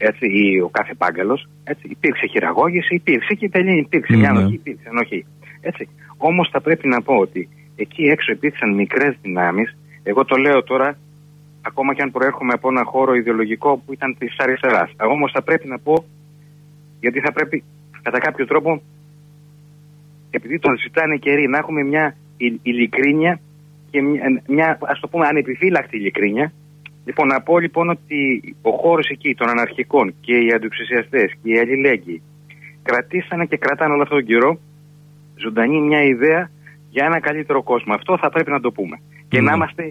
έτσι, ή ο κάθε πάγκαλος. Υπήρξε χειραγώγηση, υπήρξε και τελείω υπήρξε μια Ναι. ανοχή, υπήρξε ανοχή. Έτσι. Όμως θα πρέπει να πω ότι εκεί έξω υπήρξαν μικρές δυνάμεις. Εγώ το λέω τώρα, ακόμα και αν προέρχομαι από ένα χώρο ιδεολογικό που ήταν της αριστεράς. Όμως θα πρέπει να πω, γιατί θα πρέπει κατά κάποιο τρόπο, επειδή τον ζητάνε καιροί, να έχουμε μια ειλ- ειλικρίνεια και μια, μια ας το πούμε ανεπιφύλακτη ειλικρίνεια Λοιπόν, να πω λοιπόν ότι ο χώρος εκεί των αναρχικών και οι αντιξουσιαστέ και οι αλληλέγγυοι κρατήσανε και κρατάνε όλο αυτόν τον καιρό ζωντανή μια ιδέα για ένα καλύτερο κόσμο. Αυτό θα πρέπει να το πούμε. Και να είμαστε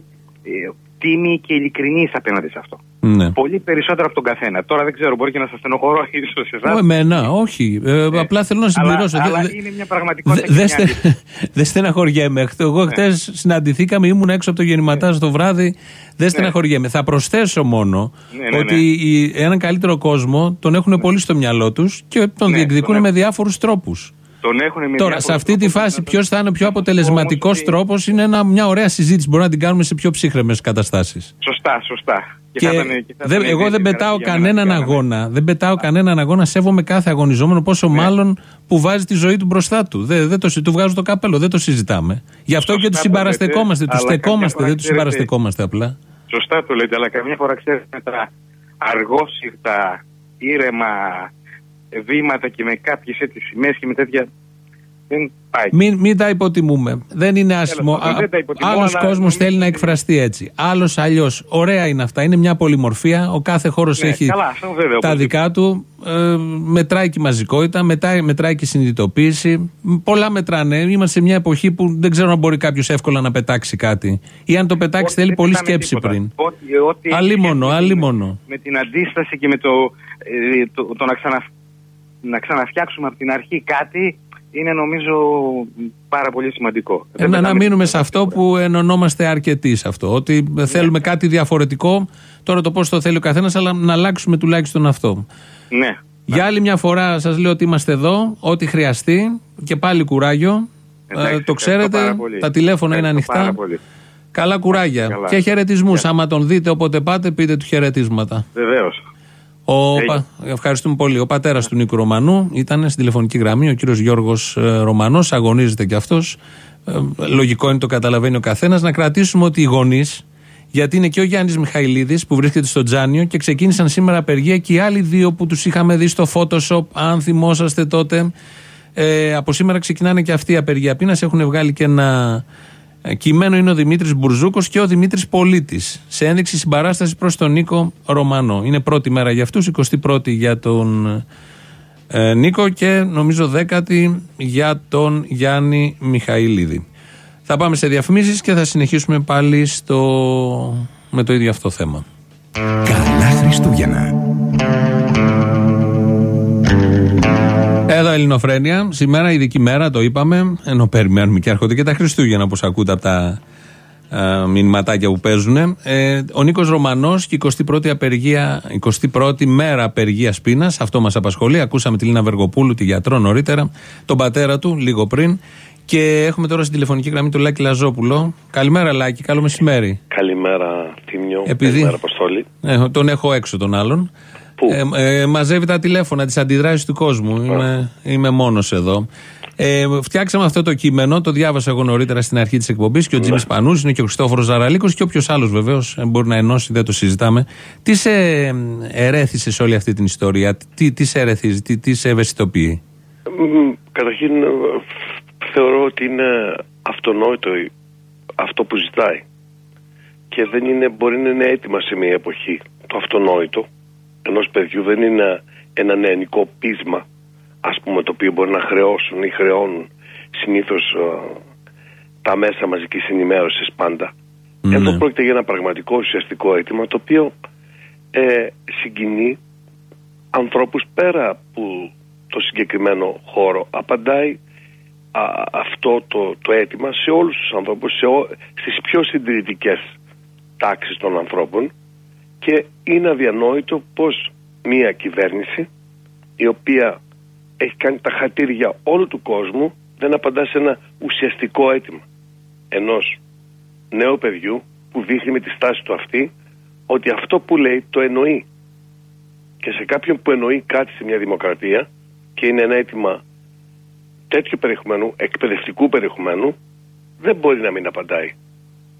ε, τίμοι και ειλικρινείς απέναντι σε αυτό. Ναι. Πολύ περισσότερο από τον καθένα. Τώρα δεν ξέρω, μπορεί και να σας στενοχωρώ [LAUGHS] ίσως εσάς. Ω, Εμένα, όχι. Ε, απλά θέλω να συμπληρώσω. Αλλά, Δε- αλλά δε- είναι μια πραγματικότητα. Δε- και Δεν μια στε, αλήθεια. δεν στεναχωριέμαι. Χθε- Εγώ χθες συναντηθήκαμε, ήμουν έξω από το γεννηματά το βράδυ. Δεν στεναχωριέμαι. Θα προσθέσω μόνο Ναι, ναι, ότι ναι. η- έναν καλύτερο κόσμο τον έχουν πολύ στο μυαλό τους και τον Ναι, διεκδικούν τον με έχουν. διάφορους τρόπους. Τον έχουν με Τώρα, διάφορους σε αυτή τη τρόπους φάση, να ποιος θα είναι ο πιο Όμως αποτελεσματικός ότι- τρόπος είναι ένα, μια ωραία συζήτηση. Μπορούμε να την κάνουμε σε πιο ψύχρεμες καταστάσεις. Σωστά, σωστά. Και θα ήταν- και θα δεν- ήταν εγώ δεν ιδιαίτερη πετάω χαρά για μένα κανέναν να την κάναμε. αγώνα. Δεν πετάω κανέναν αγώνα. Σέβομαι κάθε αγωνιζόμενο, πόσο Ναι. μάλλον που βάζει τη ζωή του μπροστά του. Δεν, δεν το, συ- του βγάζω το κάπελο, δεν το συζητάμε. Γι' αυτό Σωστά και τους το συμπαραστεκόμαστε. λέτε, Τους αλλά στεκόμαστε, καμιά φορά δεν τους ξέρετε- συμπαραστεκόμαστε απλά. Σωστά το λέτε, αλλά καμιά φορά ξέρετε με τα αργόσυρτα, ήρεμα βήματα και με κάποιες έτσι σημαίες και με τέτοια. Δεν πάει. Μην, μην τα υποτιμούμε. Δεν είναι άσχημο. πάντων, δεν τα υποτιμώ, Άλλος αλλά κόσμος νομίζω θέλει να ότι- εκφραστεί έτσι. Άλλος αλλιώς. Ωραία είναι αυτά. Είναι μια πολυμορφία. Ο κάθε χώρος Ναι, έχει καλά, αυτό βέβαια, τα οπωσδήποτε. δικά του. Ε, μετράει και η μαζικότητα, μετράει, μετράει και η συνειδητοποίηση. Πολλά μετράνε. Είμαστε σε μια εποχή που δεν ξέρω αν μπορεί κάποιος εύκολα να πετάξει κάτι. Ή αν το πετάξει Όχι, θέλει δεν πολλή πετάμε σκέψη τίποτα. πριν. Ό,τι, ό,τι έχει Αλίμονο, σχέση αλίμονο. Με την αντίσταση και με το, ε, το, το να, ξανα, να ξαναφτιάξουμε από την αρχή κάτι είναι νομίζω πάρα πολύ σημαντικό. Ε, Δεν να, να πετάμε μείνουμε σε τίποτα. αυτό που ενωνόμαστε αρκετοί σε αυτό. Ότι θέλουμε κάτι διαφορετικό. Τώρα το πώς το θέλει ο καθένας, αλλά να αλλάξουμε τουλάχιστον αυτό. Ναι. Για άλλη μια φορά σας λέω ότι είμαστε εδώ, ό,τι χρειαστεί και πάλι κουράγιο. Εντάξει, Ε, το ευχαριστώ ξέρετε, πάρα πολύ. τα τηλέφωνα είναι Ευχαριστώ ανοιχτά. πάρα πολύ. Καλά κουράγια. Καλά. Και χαιρετισμούς. Άμα τον δείτε όποτε πάτε, πείτε του χαιρετίσματα. Βεβαίως. Ο, Έγινε. πα- ευχαριστούμε πολύ. Ο πατέρας του Νίκου Ρωμανού ήταν στην τηλεφωνική γραμμή, ο κύριος Γιώργος Ρωμανός. Αγωνίζεται κι αυτός. λογικό είναι το καταλαβαίνει ο καθένας. Να κρατήσουμε ότι οι γονείς, γιατί είναι και ο Γιάννης Μιχαηλίδης που βρίσκεται στο Τζάνιο και ξεκίνησαν σήμερα απεργία και οι άλλοι δύο που τους είχαμε δει στο Photoshop, αν θυμόσαστε τότε. Ε, από σήμερα ξεκινάνε και αυτοί οι απεργία πείνας. Έχουν βγάλει και ένα ε, κείμενο. Είναι ο Δημήτρης Μπουρζούκος και ο Δημήτρης Πολίτης. Σε ένδειξη συμπαράστασης προς τον Νίκο Ρωμανό. Είναι πρώτη μέρα για αυτούς, 21η για τον ε, Νίκο και νομίζω δέκατη για τον Γιάννη Μιχαηλίδη. Θα πάμε σε διαφημίσεις και θα συνεχίσουμε πάλι στο... με το ίδιο αυτό θέμα. Καλά Χριστούγεννα. Εδώ Ελληνοφρένια. Σήμερα ειδική μέρα, το είπαμε. Ενώ περιμένουμε και έρχονται και τα Χριστούγεννα, όπως ακούτε από τα ε, μηνυματάκια που παίζουν. Ε, ο Νίκος Ρωμανός και 21η, απεργία, 21η μέρα απεργίας πείνας. Αυτό μας απασχολεί. Ακούσαμε τη Λίνα Βεργοπούλου, τη γιατρό νωρίτερα. Τον πατέρα του, λίγο πριν. Και έχουμε τώρα στην τηλεφωνική γραμμή τον Λάκη Λαζόπουλο. Καλημέρα, Λάκη. Καλό μεσημέρι. Καλημέρα, Τίμιο. Επειδή- Καλημέρα, Αποστόλη. Ε, τον έχω έξω τον άλλον. Πού; Ε, ε, μαζεύει τα τηλέφωνα, τις αντιδράσεις του κόσμου. Είμαι, είμαι μόνος εδώ. Ε, φτιάξαμε αυτό το κείμενο, το διάβασα εγώ νωρίτερα στην αρχή της εκπομπής και ο Τζίμι Πανούς, είναι και ο Χριστόφορος Ζαραλίκος και όποιος άλλος βεβαίως μπορεί να ενώσει, δεν το συζητάμε. Τις σε ε, ερέθησες σε όλη αυτή την ιστορία, τι, τις σε ερεθίζει, τι, τις σε ευαισθητοποιεί; Μ, Καταρχήν, ε, θεωρώ ότι είναι αυτονόητο η- αυτό που ζητάει. Και δεν είναι, μπορεί να είναι έτοιμα σε μια εποχή. Το αυτονόητο ενός παιδιού δεν είναι ένα νεανικό πείσμα, ας πούμε, το οποίο μπορεί να χρεώσουν ή χρεώνουν συνήθως ε, τα μέσα μαζικής ενημέρωσης πάντα. Ναι. Εδώ πρόκειται για ένα πραγματικό ουσιαστικό αίτημα το οποίο ε, συγκινεί ανθρώπους πέρα από το συγκεκριμένο χώρο. Απαντάει α, αυτό το, το αίτημα σε όλους τους ανθρώπους, σε ό, στις πιο συντηρητικές τάξεις των ανθρώπων και είναι αδιανόητο πως μία κυβέρνηση η οποία έχει κάνει τα χατήρια όλου του κόσμου δεν απαντά σε ένα ουσιαστικό αίτημα ενός νέου παιδιού που δείχνει με τη στάση του αυτή ότι αυτό που λέει το εννοεί και σε κάποιον που εννοεί κάτι σε μια δημοκρατία και είναι ένα αίτημα τέτοιου περιεχομένου, εκπαιδευτικού περιεχομένου, δεν μπορεί να μην απαντάει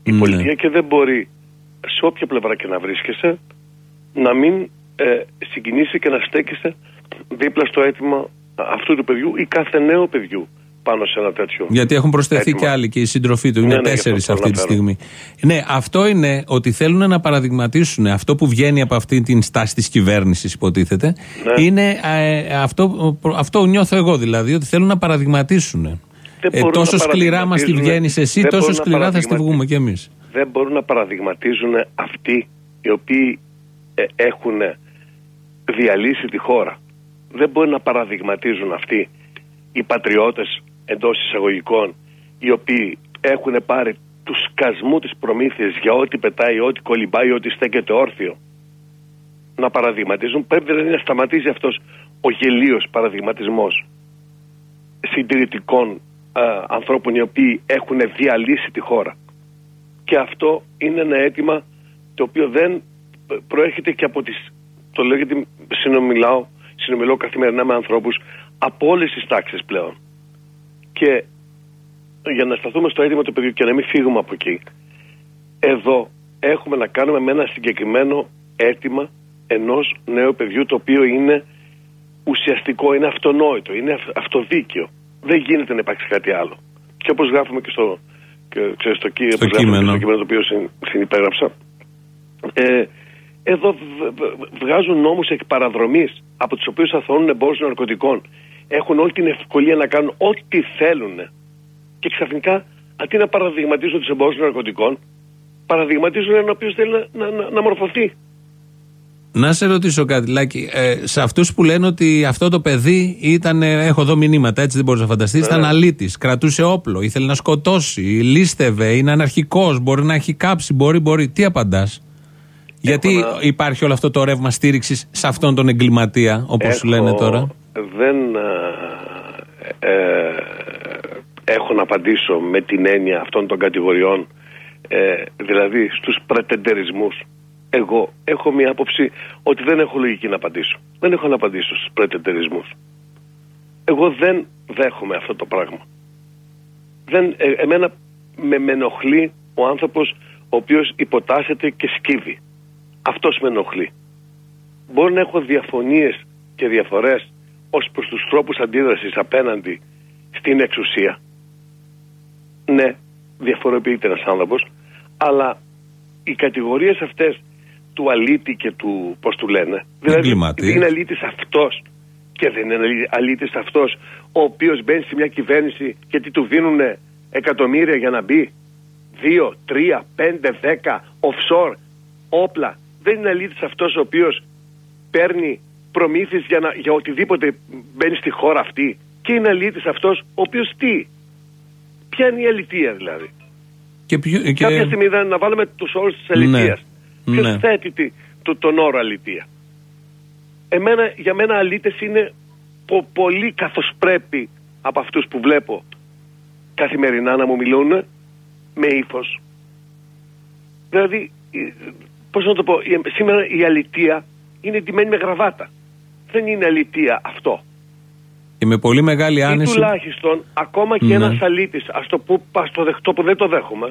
η Ναι. πολιτεία και δεν μπορεί σε όποια πλευρά και να βρίσκεσαι να μην ε, συγκινήσει και να στέκεσαι δίπλα στο αίτημα αυτού του παιδιού ή κάθε νέο παιδιού πάνω σε ένα τέτοιο. Γιατί έχουν προσθεθεί αίτημα. και άλλοι και η συντροφή του. Ναι, Είναι ναι, γι' τέσσερις αυτό αυτή τη θέλω να στιγμή. Ναι, αυτό είναι ότι θέλουν να παραδειγματίσουν αυτό που βγαίνει από αυτή την στάση της κυβέρνησης, υποτίθεται. Ναι. Είναι ε, αυτό, αυτό νιώθω εγώ δηλαδή, ότι θέλουν να παραδειγματίσουν. δεν Ε, μπορούν τόσο να σκληρά μας τη παραδειγματίζουν- βγαίνεις εσύ, δεν τόσο μπορούν να σκληρά θα στη παραδειγματι- βγούμε κι εμείς. Δεν μπορούν να παραδειγματίζουν αυτοί οι οποίοι ε, έχουν διαλύσει τη χώρα. Δεν μπορεί να παραδειγματίζουν αυτοί οι πατριώτες εντός εισαγωγικών οι οποίοι έχουν πάρει του σκασμού της προμήθειας για ό,τι πετάει, ό,τι κολυμπάει, ό,τι στέκεται όρθιο. Να παραδειγματίζουν. Πρέπει δηλαδή να σταματήσει αυτός ο γελίος παραδειγματισμός συντηρητικών ε, ανθρώπων οι οποίοι έχουν διαλύσει τη χώρα. Και αυτό είναι ένα αίτημα το οποίο δεν προέρχεται και από τις... Το λέω γιατί συνομιλάω, συνομιλώ καθημερινά με ανθρώπους από όλες τις τάξεις πλέον. Και για να σταθούμε στο αίτημα του παιδιού και να μην φύγουμε από εκεί. Εδώ έχουμε να κάνουμε με ένα συγκεκριμένο αίτημα ενός νέου παιδιού το οποίο είναι ουσιαστικό, είναι αυτονόητο, είναι αυ- αυτοδίκαιο. Δεν γίνεται να υπάρξει κάτι άλλο. Και όπως γράφουμε και στο, και, ξέρεις, στο, κεί- όπως γράφουμε και κείμενο. στο κείμενο το οποίο συν, συνυπέγραψα, ε, εδώ β- β- βγάζουν νόμους εκ παραδρομής από τους οποίους αθώνουν εμπόρους ναρκωτικών. Έχουν όλη την ευκολία να κάνουν ό,τι θέλουν. Και ξαφνικά, αντί να παραδειγματίζουν τους εμπόρους ναρκωτικών, παραδειγματίζουν έναν ο οποίος θέλει να, να, να, να μορφωθεί. Να σε ρωτήσω κάτι, Λάκη. Ε, σε αυτούς που λένε ότι αυτό το παιδί ήταν. ε, Έχω εδώ μηνύματα, έτσι δεν μπορείς να φανταστείς. Ήταν αλήτης. Κρατούσε όπλο. Ήθελε να σκοτώσει. Λίστευε. Είναι αναρχικός. Μπορεί να έχει κάψει. Μπορεί, μπορεί. Τι απαντάς; Γιατί να- υπάρχει όλο αυτό το ρεύμα στήριξης σε αυτόν τον εγκληματία, όπως Έχω- λένε τώρα; Δεν ε, ε, έχω να απαντήσω με την έννοια αυτών των κατηγοριών ε, δηλαδή στους πρετεντερισμούς εγώ έχω μια άποψη ότι δεν έχω λογική να απαντήσω. Δεν έχω να απαντήσω στους πρετεντερισμούς. Εγώ δεν δέχομαι αυτό το πράγμα. Δεν, ε, εμένα με, με ενοχλεί ο άνθρωπος ο οποίος υποτάσσεται και σκύβει. Αυτός με ενοχλεί. Μπορεί να έχω διαφωνίες και διαφορές ως προς τους τρόπους αντίδρασης απέναντι στην εξουσία. Ναι, διαφοροποιείται ένας άνθρωπος, αλλά οι κατηγορίες αυτές του αλήτη και του, πώς του λένε, δηλαδή Εγκληματίας. είναι αλήτης αυτός και δεν είναι αλή- αλήτης αυτός ο οποίος μπαίνει σε μια κυβέρνηση γιατί του δίνουν εκατομμύρια για να μπει. Δύο, τρία, πέντε, δέκα, offshore, όπλα. Δεν είναι αλήτης αυτός ο οποίος παίρνει προμήθειες για, να, για οτιδήποτε μπαίνει στη χώρα αυτή. Και είναι αλήτης αυτός ο οποίος τι; Ποια είναι η αλητεία δηλαδή; Και, ποιο- και- Κάποια στιγμή ήταν να βάλουμε τους όρους της αλητείας. Ναι. Ποιος Ναι. θέτει τη- το, τον όρο αλητεία. Εμένα, για μένα αλήτες είναι πο- πολύ καθώς πρέπει από αυτούς που βλέπω καθημερινά να μου μιλούν με ύφος. Δηλαδή, ε, πώς να το πω, η- σήμερα η αλητεία είναι ντυμένη με γραβάτα. Δεν είναι αλητεία αυτό. και με πολύ μεγάλη Ή άνεση. τουλάχιστον ακόμα και Ναι. ένας αλήτης, ας το, πω, ας το δεχτώ που δεν το δέχομαι,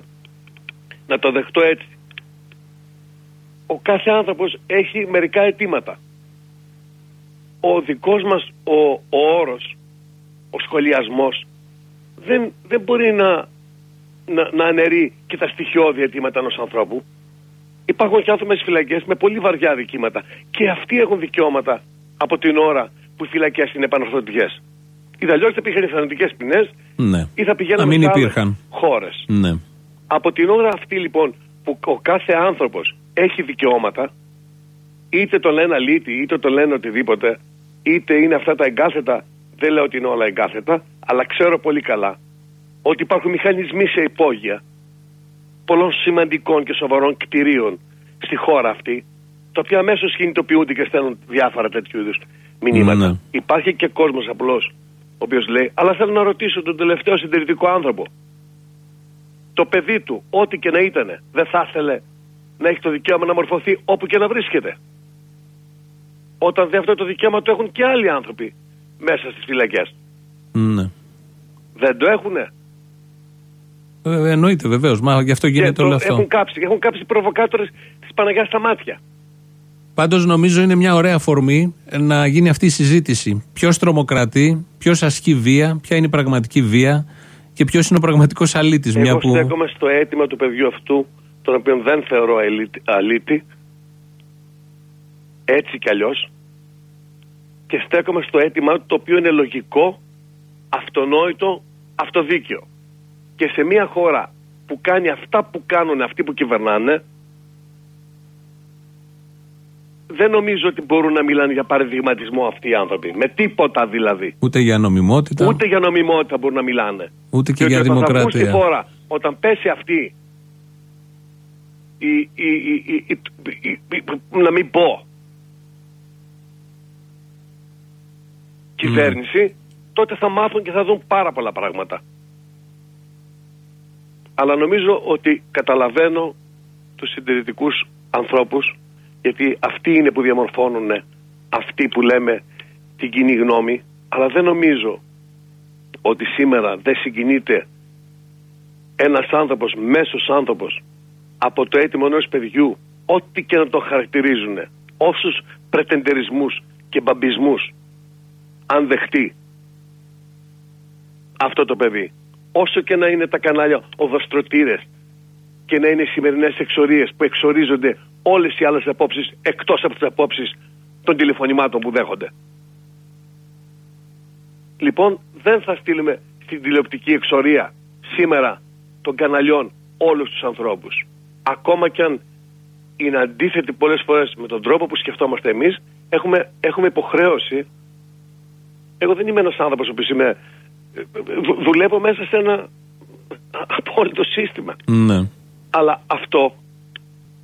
να το δεχτώ έτσι. Ο κάθε άνθρωπος έχει μερικά αιτήματα. Ο δικός μας ο, ο όρος, ο σχολιασμός, δεν, δεν μπορεί να, να, να αναιρεί και τα στοιχειώδη αιτήματα ενός ανθρώπου. Υπάρχουν και άνθρωποι στις φυλακές με πολύ βαριά δικήματα. Και αυτοί έχουν δικαιώματα από την ώρα που οι φυλακές είναι επανορθωτικές. Ή αλλιώς θα πήγαινε θανατικές ποινές Ναι. ή θα πηγαίναμε Να μην σε άλλες υπήρχαν. χώρες. Ναι. Από την ώρα αυτή λοιπόν που ο κάθε άνθρωπος έχει δικαιώματα, είτε το λένε αλήτη, είτε το λένε οτιδήποτε, είτε είναι αυτά τα εγκάθετα, δεν λέω ότι είναι όλα εγκάθετα, αλλά ξέρω πολύ καλά ότι υπάρχουν μηχανισμοί σε υπόγεια πολλών σημαντικών και σοβαρών κτηρίων στη χώρα αυτή, τα οποία αμέσως κινητοποιούνται και στέλνουν διάφορα τέτοιου είδους μηνύματα. Ναι. Υπάρχει και κόσμος απλώς, ο οποίος λέει, αλλά θέλω να ρωτήσω τον τελευταίο συντηρητικό άνθρωπο. Το παιδί του, ό,τι και να ήταν, δεν θα ήθελε να έχει το δικαίωμα να μορφωθεί όπου και να βρίσκεται. Όταν δεν αυτό το δικαίωμα το έχουν και άλλοι άνθρωποι μέσα στις φυλακές. ναι. Δεν το έχουνε; Ε, εννοείται βεβαίως. Μα γι' αυτό γίνεται και όλο το αυτό. έχουν κάψει. Έχουν κάψει προβοκάτορες της Παναγιάς στα μάτια. Πάντως νομίζω είναι μια ωραία αφορμή να γίνει αυτή η συζήτηση. Ποιος τρομοκρατεί, ποιος ασκεί βία, ποια είναι η πραγματική βία και ποιος είναι ο πραγματικός αλήτης. Εγώ Μια που. στέκομαι στο αίτημα του παιδιού αυτού, τον οποίο δεν θεωρώ αλήτη, αλήτη έτσι κι αλλιώς, και στέκομαι στο αίτημα του, το οποίο είναι λογικό, αυτονόητο, αυτοδίκαιο και σε μια χώρα που κάνει αυτά που κάνουν αυτοί που κυβερνάνε δεν νομίζω ότι μπορούν να μιλάνε για παραδειγματισμό αυτοί οι άνθρωποι. Με τίποτα δηλαδή. Ούτε για νομιμότητα. Ούτε για νομιμότητα μπορούν να μιλάνε. Ούτε και Διότι για όταν θα βγουν δημοκρατία. στη χώρα, όταν πέσει αυτή η, η, η, η- η- η- η- να μην πω κυβέρνηση, τότε θα μάθουν και θα δουν πάρα πολλά πράγματα. Αλλά νομίζω ότι καταλαβαίνω τους συντηρητικούς ανθρώπους γιατί αυτοί είναι που διαμορφώνουν αυτοί που λέμε την κοινή γνώμη αλλά δεν νομίζω ότι σήμερα δεν συγκινείται ένας άνθρωπος, μέσος άνθρωπος από το έτοιμο ενός παιδιού ό,τι και να το χαρακτηρίζουν όσους πρετεντερισμούς και μπαμπισμούς αν δεχτεί αυτό το παιδί όσο και να είναι τα κανάλια οδοστρωτήρες και να είναι οι σημερινές εξορίες που εξορίζονται όλες οι άλλες απόψεις εκτός από τις απόψεις των τηλεφωνημάτων που δέχονται. Λοιπόν, δεν θα στείλουμε στην τηλεοπτική εξορία σήμερα των καναλιών όλους τους ανθρώπους. Ακόμα κι αν είναι αντίθετοι πολλές φορές με τον τρόπο που σκεφτόμαστε εμείς, έχουμε, έχουμε υποχρέωση. Εγώ δεν είμαι ένας άνθρωπος ο οποίος είμαι... ε, δου- δουλεύω μέσα σε ένα απόλυτο σύστημα. Ναι. Αλλά αυτό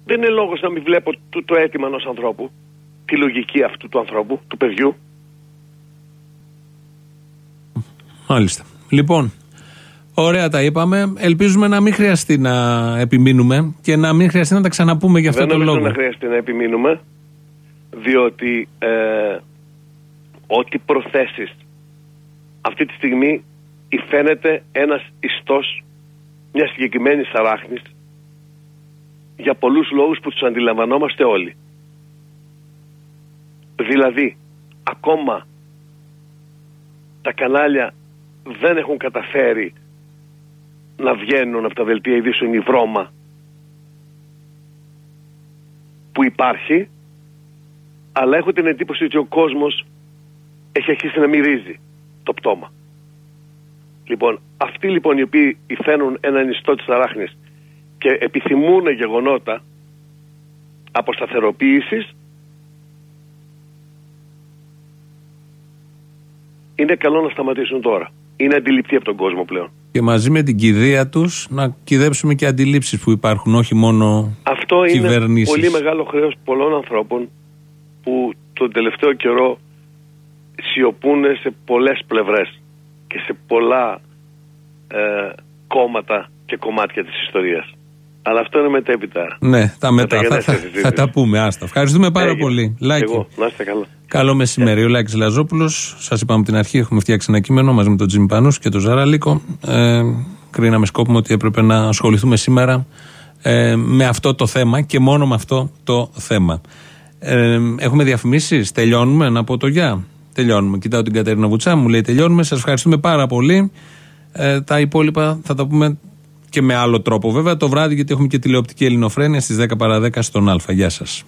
δεν είναι λόγος να μην βλέπω το, το αίτημα ενός ανθρώπου, τη λογική αυτού του ανθρώπου, του παιδιού. Μάλιστα. Λοιπόν, ωραία τα είπαμε. Ελπίζουμε να μην χρειαστεί να επιμείνουμε και να μην χρειαστεί να τα ξαναπούμε για αυτό δεν το νομίζω λόγο. να χρειαστεί να επιμείνουμε, διότι ε, ό,τι προθέσεις αυτή τη στιγμή υφαίνεται ένας ιστός μιας συγκεκριμένης αράχνης για πολλούς λόγους που τους αντιλαμβανόμαστε όλοι. Δηλαδή, ακόμα τα κανάλια δεν έχουν καταφέρει να βγαίνουν από τα δελτία ειδήσεων η βρώμα που υπάρχει αλλά έχω την εντύπωση ότι ο κόσμος έχει αρχίσει να μυρίζει το πτώμα. Λοιπόν, αυτοί λοιπόν οι οποίοι υφαίνουν έναν ιστό της αράχνης και επιθυμούν γεγονότα αποσταθεροποίησης είναι καλό να σταματήσουν τώρα. Είναι αντιληπτοί από τον κόσμο πλέον. Και μαζί με την κηδεία τους να κυδέψουμε και αντιλήψεις που υπάρχουν, όχι μόνο Αυτό είναι κυβερνήσεις. πολύ μεγάλο χρέος πολλών ανθρώπων που τον τελευταίο καιρό σιωπούν σε πολλές πλευρές και σε πολλά ε, κόμματα και κομμάτια της ιστορίας. Αλλά αυτό είναι μετέπειτα. Ναι, τα μετά. Θα, Μεταγενέστερη θα, συζήτηση. θα τα πούμε. Άστα. Ευχαριστούμε πάρα Έγινε. πολύ. Λάκη. Εγώ, να είστε καλά. Καλό μεσημέρι. Ο Λάκης Λαζόπουλος. Σας είπαμε από την αρχή, έχουμε φτιάξει ένα κείμενο μαζί με τον Τζιμ Πανούς και τον Ζαραλίκο. Ε, κρίναμε σκόπιμο ότι έπρεπε να ασχοληθούμε σήμερα ε, με αυτό το θέμα και μόνο με αυτό το θέμα. Ε, έχουμε διαφημίσεις. Τελειώνουμε. Να πω το γεια. Τελειώνουμε. Κοιτάω την Κατερίνα Βουτσά, μου λέει τελειώνουμε. Σας ευχαριστούμε πάρα πολύ. Ε, τα υπόλοιπα θα τα πούμε και με άλλο τρόπο βέβαια το βράδυ γιατί έχουμε και τηλεοπτική ελληνοφρένεια στις 10 παρα 10 στον Α. Γεια σας.